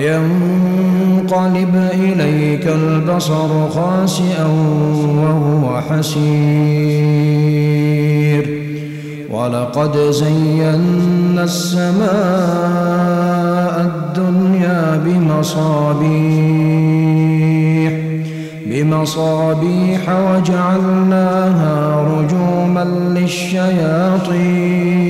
ينقلب إليك البصر خاسئا وهو حسير. ولقد زينا السماء الدنيا بمصابيح بمصابيح وجعلناها رجوما للشياطين.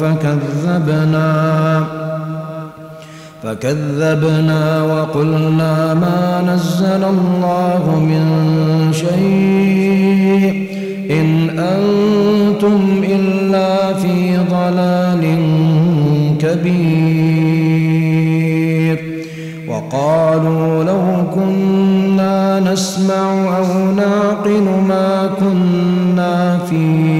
فكذبنا. فكذبنا وقلنا ما نزل الله من شيء. إن أنتم إلا في ضلال كبير. وقالوا لو كنا نسمع أو نعقل ما كنا في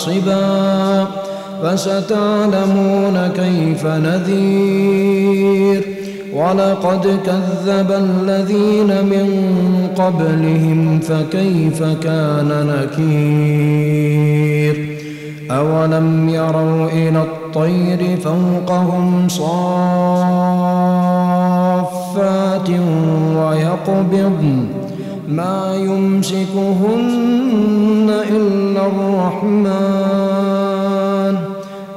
حاصبا فستعلمون كيف نذير. ولقد كذب الذين من قبلهم فكيف كان نكير. أولم يروا إلى الطير فوقهم صافات ويقبضن ما يمسكهن إلا الرحمن.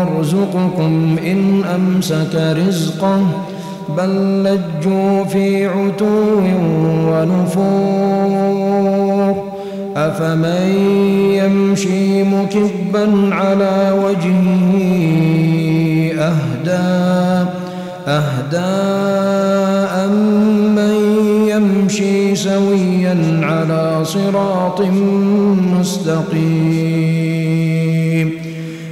يرزقكم إن أمسك رزقه بل لجوا في عتو ونفور. أفمن يمشي مكبا على وجهه أهدى أهدى أمن يمشي سويا على صراط مستقيم.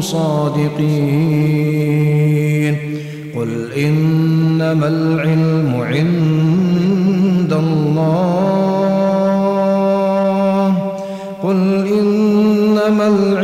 صادقين. قل إنما العلم عند الله. قل إنما العلم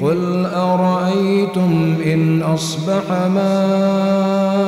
قل أرأيتم إن أصبح ماء